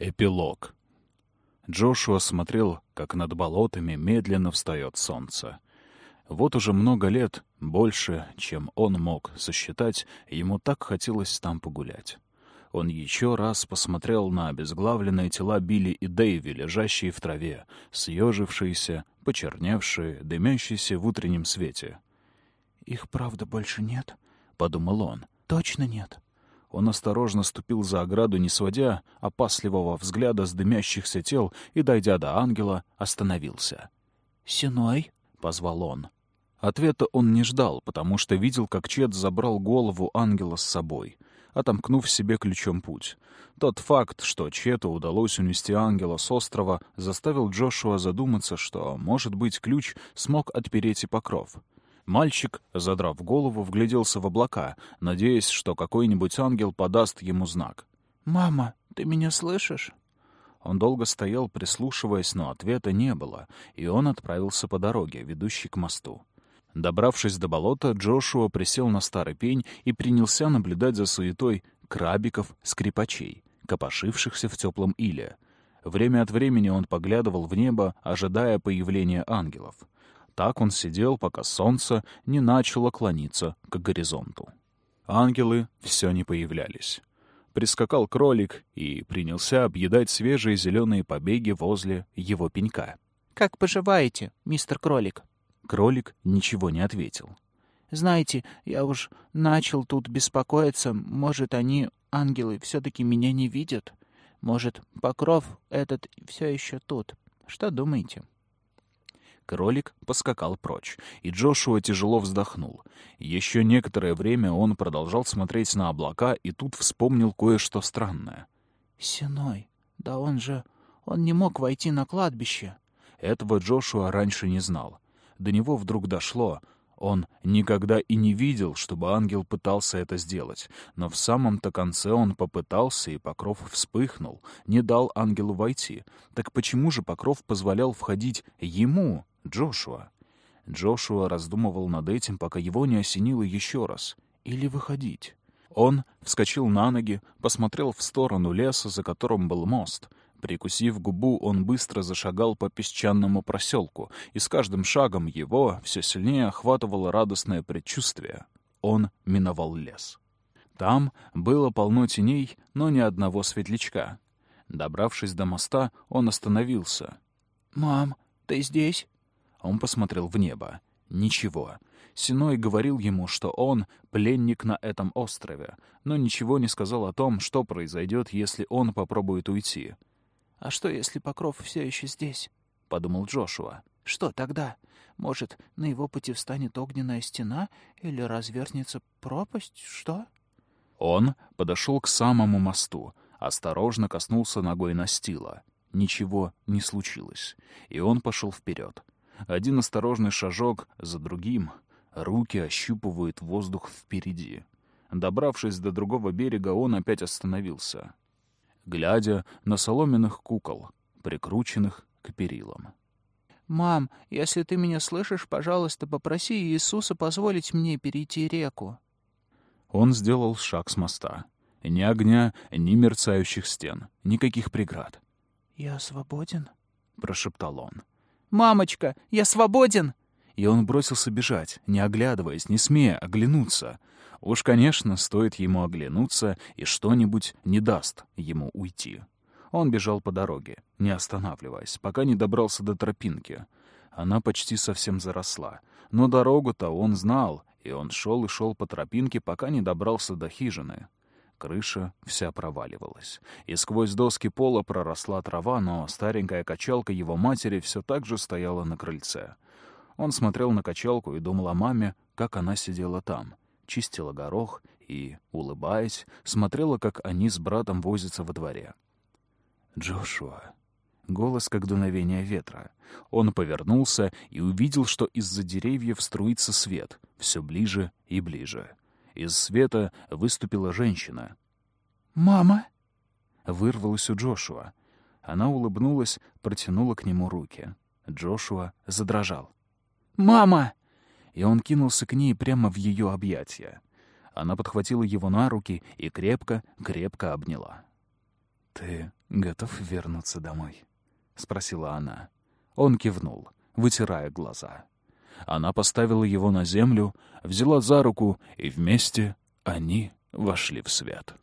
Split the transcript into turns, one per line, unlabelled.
Эпилог. Джошуа смотрел, как над болотами медленно встает солнце. Вот уже много лет, больше, чем он мог сосчитать, ему так хотелось там погулять. Он еще раз посмотрел на обезглавленные тела Билли и Дэйви, лежащие в траве, съежившиеся, почерневшие, дымящиеся в утреннем свете.
«Их правда больше нет?» — подумал он. «Точно нет?»
Он осторожно ступил за ограду, не сводя опасливого взгляда с дымящихся тел, и, дойдя до ангела, остановился.
«Синой?»
— позвал он. Ответа он не ждал, потому что видел, как Чет забрал голову ангела с собой, отомкнув себе ключом путь. Тот факт, что Чету удалось унести ангела с острова, заставил Джошуа задуматься, что, может быть, ключ смог отпереть и покров. Мальчик, задрав голову, вгляделся в облака, надеясь, что какой-нибудь ангел подаст ему знак.
«Мама, ты меня слышишь?»
Он долго стоял, прислушиваясь, но ответа не было, и он отправился по дороге, ведущей к мосту. Добравшись до болота, Джошуа присел на старый пень и принялся наблюдать за суетой крабиков-скрипачей, копошившихся в теплом иле. Время от времени он поглядывал в небо, ожидая появления ангелов. Так он сидел, пока солнце не начало клониться к горизонту. Ангелы все не появлялись. Прискакал кролик и принялся объедать свежие зеленые побеги возле его пенька.
«Как поживаете, мистер кролик?»
Кролик ничего не ответил.
«Знаете, я уж начал тут беспокоиться. Может, они, ангелы, все-таки меня не видят? Может, покров этот все еще тут? Что думаете?»
Кролик поскакал прочь, и Джошуа тяжело вздохнул. Еще некоторое время он продолжал смотреть на облака, и тут вспомнил кое-что странное.
«Синой, да он же... он не мог войти на кладбище».
Этого Джошуа раньше не знал. До него вдруг дошло. Он никогда и не видел, чтобы ангел пытался это сделать. Но в самом-то конце он попытался, и покров вспыхнул, не дал ангелу войти. Так почему же покров позволял входить ему, Джошуа. Джошуа раздумывал над этим, пока его не осенило еще раз. Или выходить. Он вскочил на ноги, посмотрел в сторону леса, за которым был мост. Прикусив губу, он быстро зашагал по песчаному проселку, и с каждым шагом его все сильнее охватывало радостное предчувствие. Он миновал лес. Там было полно теней, но ни одного светлячка. Добравшись до моста, он остановился.
«Мам, ты здесь?»
Он посмотрел в небо. Ничего. Синой говорил ему, что он пленник на этом острове, но ничего не сказал о том, что произойдет, если он попробует уйти.
«А что, если Покров все еще здесь?» — подумал Джошуа. «Что тогда? Может, на его пути встанет огненная стена или развернется пропасть? Что?»
Он подошел к самому мосту, осторожно коснулся ногой настила. Ничего не случилось, и он пошел вперед. Один осторожный шажок за другим. Руки ощупывают воздух впереди. Добравшись до другого берега, он опять остановился, глядя на соломенных кукол, прикрученных к перилам.
«Мам, если ты меня слышишь, пожалуйста, попроси Иисуса позволить мне перейти реку».
Он сделал шаг с моста. Ни огня, ни мерцающих стен, никаких преград.
«Я свободен?»
— прошептал он.
«Мамочка, я свободен!»
И он бросился бежать, не оглядываясь, не смея оглянуться. Уж, конечно, стоит ему оглянуться, и что-нибудь не даст ему уйти. Он бежал по дороге, не останавливаясь, пока не добрался до тропинки. Она почти совсем заросла. Но дорогу-то он знал, и он шел и шел по тропинке, пока не добрался до хижины. Крыша вся проваливалась. И сквозь доски пола проросла трава, но старенькая качалка его матери все так же стояла на крыльце. Он смотрел на качалку и думал о маме, как она сидела там, чистила горох и, улыбаясь, смотрела, как они с братом возятся во дворе. «Джошуа!» Голос, как дуновение ветра. Он повернулся и увидел, что из-за деревьев струится свет, все ближе и ближе. Из света выступила женщина.
«Мама!»
Вырвалась у Джошуа. Она улыбнулась, протянула к нему руки. Джошуа задрожал.
«Мама!»
И он кинулся к ней прямо в ее объятия. Она подхватила его на руки и крепко-крепко обняла. «Ты «Готов вернуться домой?» — спросила она. Он кивнул, вытирая глаза. Она поставила его на землю, взяла за руку, и вместе они вошли в свет.